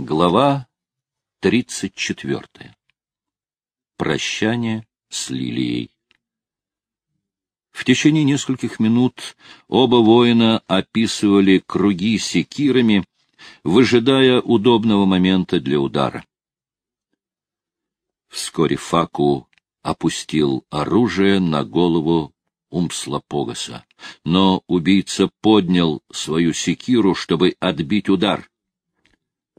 Глава тридцать четвертая. Прощание с Лилией. В течение нескольких минут оба воина описывали круги секирами, выжидая удобного момента для удара. Вскоре Факу опустил оружие на голову Умслопогаса, но убийца поднял свою секиру, чтобы отбить удар.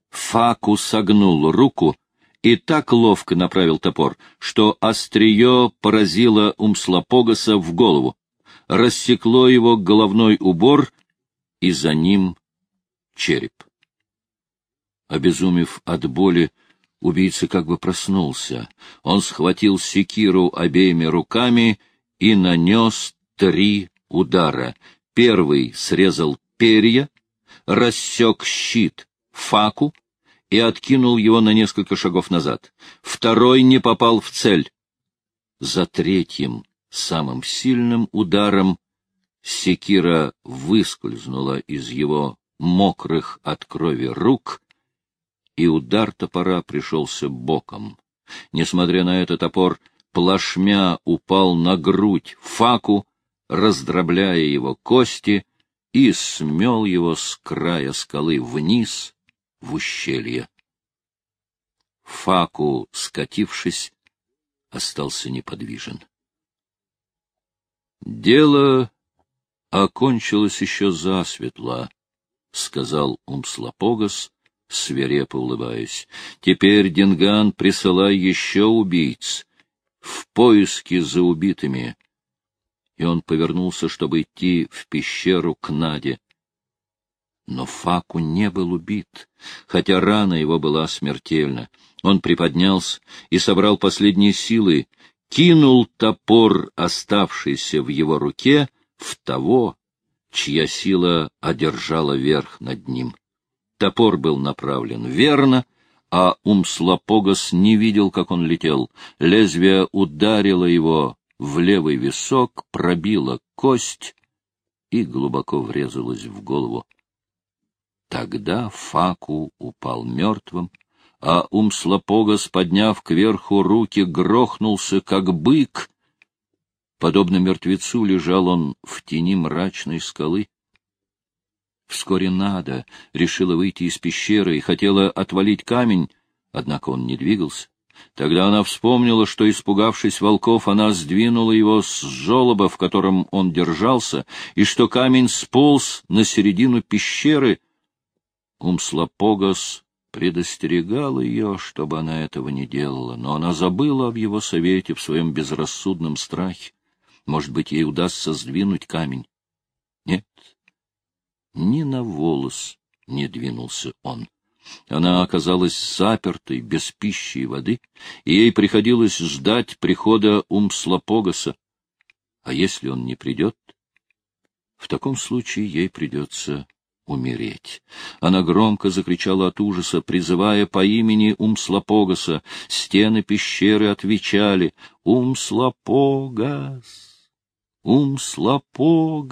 Факу согнул руку и так ловко направил топор, что острие поразило Умслопогаса в голову, рассекло его головной убор и за ним череп. Обезумев от боли, убийца как бы проснулся. Он схватил секиру обеими руками и нанес три удара. Первый срезал перья, рассек щит факу и откинул его на несколько шагов назад. Второй не попал в цель. За третьим, самым сильным ударом, секира выскользнула из его мокрых от крови рук, и удар топора пришелся боком. Несмотря на это, топор плашмя упал на грудь факу, раздробляя его кости, и смел его с края скалы вниз в ущелье. Факу, скатившись, остался неподвижен. Дело окончилось еще засветло, — сказал Умслопогас, свирепо улыбаясь. — Теперь, Динган, присылай еще убийц в поиски за убитыми. И он повернулся, чтобы идти в пещеру к Наде. Но Факу не был убит, хотя рана его была смертельна. Он приподнялся и собрал последние силы, кинул топор, оставшийся в его руке, в того, чья сила одержала верх над ним. Топор был направлен верно, а Умслопогас не видел, как он летел. Лезвие ударило его в левый висок, пробило кость и глубоко врезалось в голову. Тогда Факу упал мертвым, а Умслопогас, подняв кверху руки, грохнулся, как бык. Подобно мертвецу лежал он в тени мрачной скалы. Вскоре Нада решила выйти из пещеры и хотела отвалить камень, однако он не двигался. Тогда она вспомнила, что, испугавшись волков, она сдвинула его с жолоба, в котором он держался, и что камень сполз на середину пещеры — Умслопогас предостерегал ее, чтобы она этого не делала, но она забыла об его совете в своем безрассудном страхе. Может быть, ей удастся сдвинуть камень. Нет, ни на волос не двинулся он. Она оказалась запертой, без пищи и воды, и ей приходилось ждать прихода Умслопогаса. А если он не придет? В таком случае ей придется умереть. Она громко закричала от ужаса, призывая по имени Умслопогаса. Стены пещеры отвечали «Умслопогас! Умслопогас!»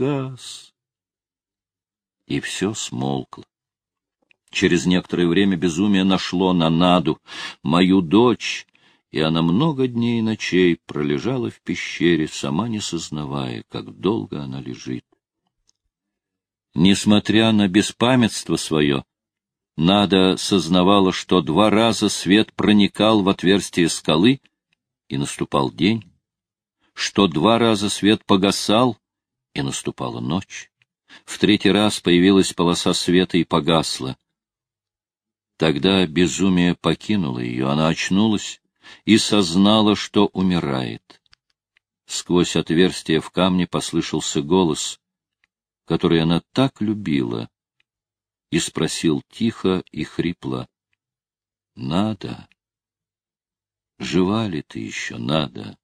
И все смолкло. Через некоторое время безумие нашло на Наду, мою дочь, и она много дней и ночей пролежала в пещере, сама не сознавая, как долго она лежит. Несмотря на беспамятство свое, Нада сознавала, что два раза свет проникал в отверстие скалы, и наступал день, что два раза свет погасал, и наступала ночь. В третий раз появилась полоса света и погасла. Тогда безумие покинуло ее, она очнулась и сознала, что умирает. Сквозь отверстие в камне послышался голос который она так любила, и спросил тихо и хрипло, — Надо? Жива ли ты еще, надо?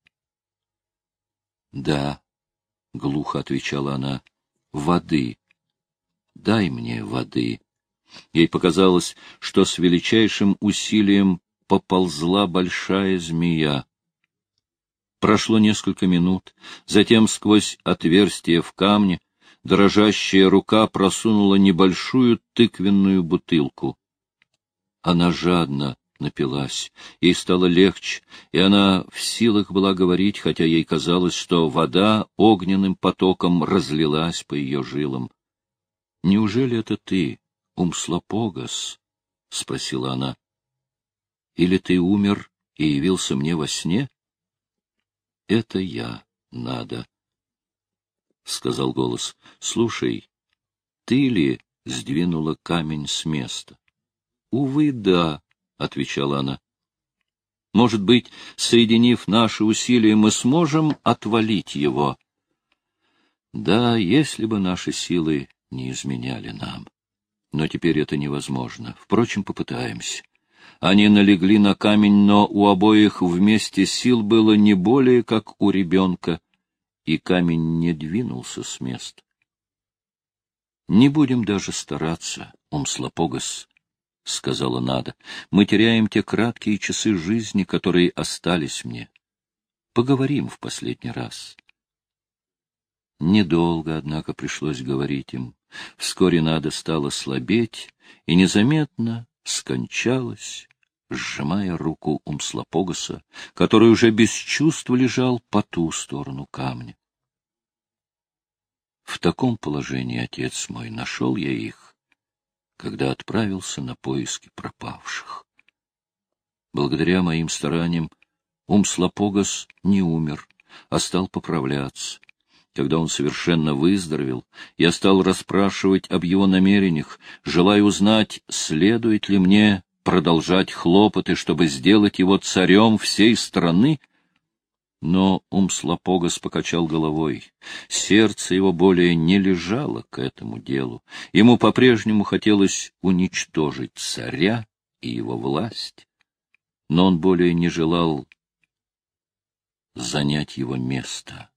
— Да, — глухо отвечала она, — воды. Дай мне воды. Ей показалось, что с величайшим усилием поползла большая змея. Прошло несколько минут, затем сквозь отверстие в камне дрожащая рука просунула небольшую тыквенную бутылку. Она жадно напилась. Ей стало легче, и она в силах была говорить, хотя ей казалось, что вода огненным потоком разлилась по ее жилам. — Неужели это ты, Умслопогас? — спросила она. — Или ты умер и явился мне во сне? — Это я, надо, — сказал голос. — Слушай, ты ли сдвинула камень с места? — Увы, да, — отвечала она. — Может быть, соединив наши усилия, мы сможем отвалить его? — Да, если бы наши силы не изменяли нам. Но теперь это невозможно. Впрочем, попытаемся. Они налегли на камень, но у обоих вместе сил было не более, как у ребенка, и камень не двинулся с места. Не будем даже стараться, Умслопогас, — сказала Нада. — Мы теряем те краткие часы жизни, которые остались мне. Поговорим в последний раз. Недолго, однако, пришлось говорить им. Вскоре Нада стала слабеть и незаметно скончалась, сжимая руку Умслопогаса, который уже без чувств лежал по ту сторону камня. В таком положении, отец мой, нашел я их, когда отправился на поиски пропавших. Благодаря моим стараниям Умслопогас не умер, а стал поправляться. Когда он совершенно выздоровел, я стал расспрашивать об его намерениях, желая узнать, следует ли мне продолжать хлопоты, чтобы сделать его царем всей страны. Но Умслопогас покачал головой. Сердце его более не лежало к этому делу. Ему по-прежнему хотелось уничтожить царя и его власть, но он более не желал занять его место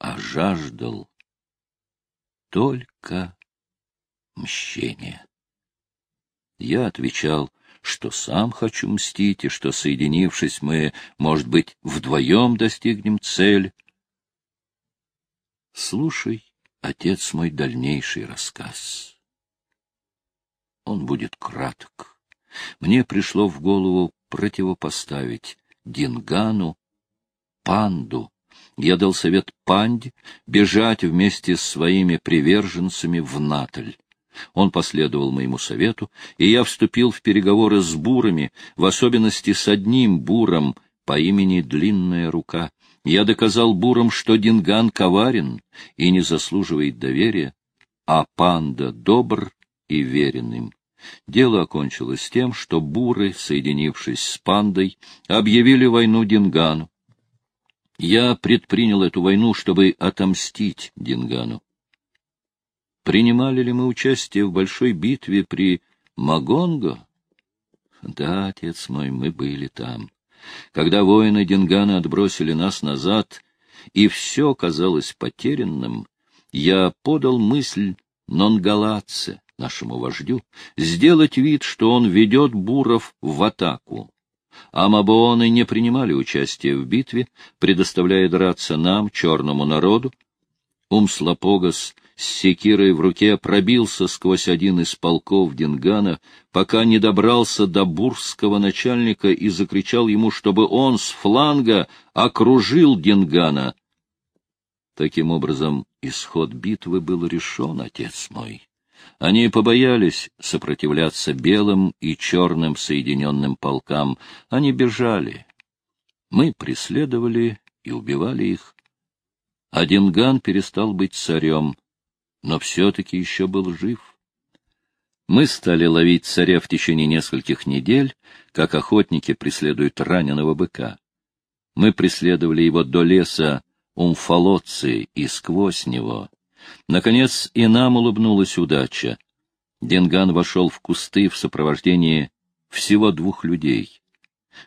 а жаждал только мщения. Я отвечал, что сам хочу мстить, и что, соединившись, мы, может быть, вдвоем достигнем цели. Слушай, отец мой, дальнейший рассказ. Он будет краток. Мне пришло в голову противопоставить Дингану панду я дал совет Панде бежать вместе с своими приверженцами в Наталь. Он последовал моему совету, и я вступил в переговоры с бурами, в особенности с одним буром по имени Длинная Рука. Я доказал бурам, что Динган коварен и не заслуживает доверия, а панда добр и верен им. Дело окончилось тем, что буры, соединившись с пандой, объявили войну Дингану. Я предпринял эту войну, чтобы отомстить Дингану. Принимали ли мы участие в большой битве при Магонго? Да, отец мой, мы были там. Когда воины Дингана отбросили нас назад, и все казалось потерянным, я подал мысль Нонгалатце, нашему вождю, сделать вид, что он ведет буров в атаку а Мабооны не принимали участия в битве, предоставляя драться нам, черному народу. Умслопогас с секирой в руке пробился сквозь один из полков Дингана, пока не добрался до бурского начальника и закричал ему, чтобы он с фланга окружил Дингана. Таким образом, исход битвы был решен, отец мой. Они побоялись сопротивляться белым и черным соединенным полкам. Они бежали. Мы преследовали и убивали их. Адинган перестал быть царем, но все-таки еще был жив. Мы стали ловить царя в течение нескольких недель, как охотники преследуют раненого быка. Мы преследовали его до леса Умфалоци и сквозь него. Наконец и нам улыбнулась удача. Денган вошел в кусты в сопровождении всего двух людей.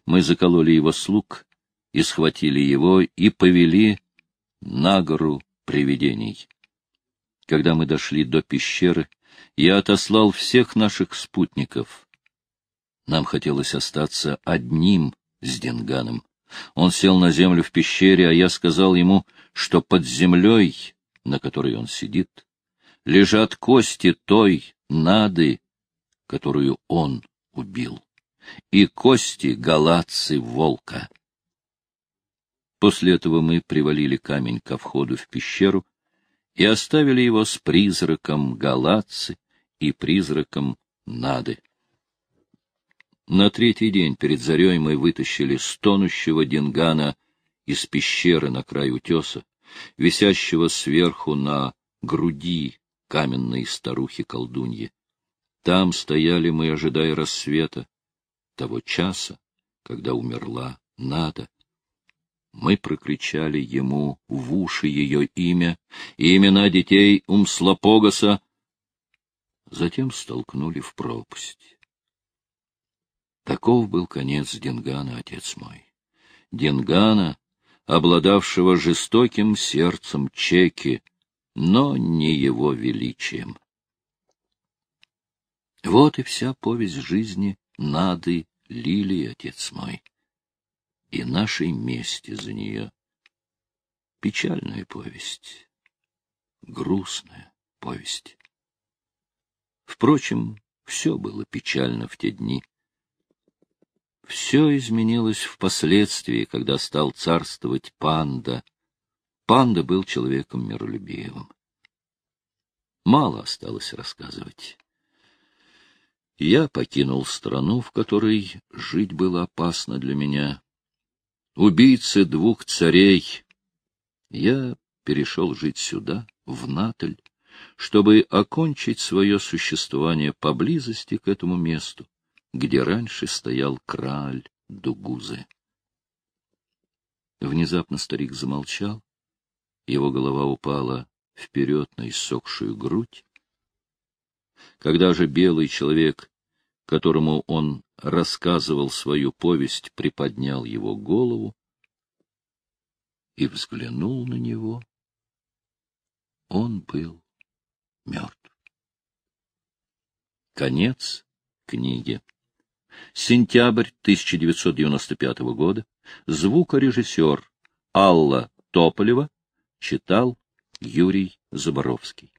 Мы закололи его слуг и схватили его и повели на гору привидений. Когда мы дошли до пещеры, я отослал всех наших спутников. Нам хотелось остаться одним с Денганом. Он сел на землю в пещере, а я сказал ему, что под землей на которой он сидит, лежат кости той нады, которую он убил, и кости галатцы волка. После этого мы привалили камень ко входу в пещеру и оставили его с призраком галатцы и призраком нады. На третий день перед зарей мы вытащили стонущего Дингана из пещеры на край утеса, висящего сверху на груди каменной старухи-колдуньи. Там стояли мы, ожидая рассвета, того часа, когда умерла Нада. Мы прокричали ему в уши ее имя и имена детей Умслопогаса, затем столкнули в пропасть. Таков был конец Дингана, отец мой. Дингана, обладавшего жестоким сердцем Чеки, но не его величием. Вот и вся повесть жизни Нады Лилии, отец мой, и нашей мести за нее. Печальная повесть, грустная повесть. Впрочем, все было печально в те дни. Все изменилось впоследствии, когда стал царствовать панда. Панда был человеком миролюбивым. Мало осталось рассказывать. Я покинул страну, в которой жить было опасно для меня. Убийцы двух царей. Я перешел жить сюда, в Наталь, чтобы окончить свое существование поблизости к этому месту, где раньше стоял краль Дугузы. Внезапно старик замолчал, его голова упала вперед на иссохшую грудь. Когда же белый человек, которому он рассказывал свою повесть, приподнял его голову и взглянул на него, он был мертв. Конец книги. Сентябрь 1995 года. Звукорежиссер Алла Тополева читал Юрий Заборовский.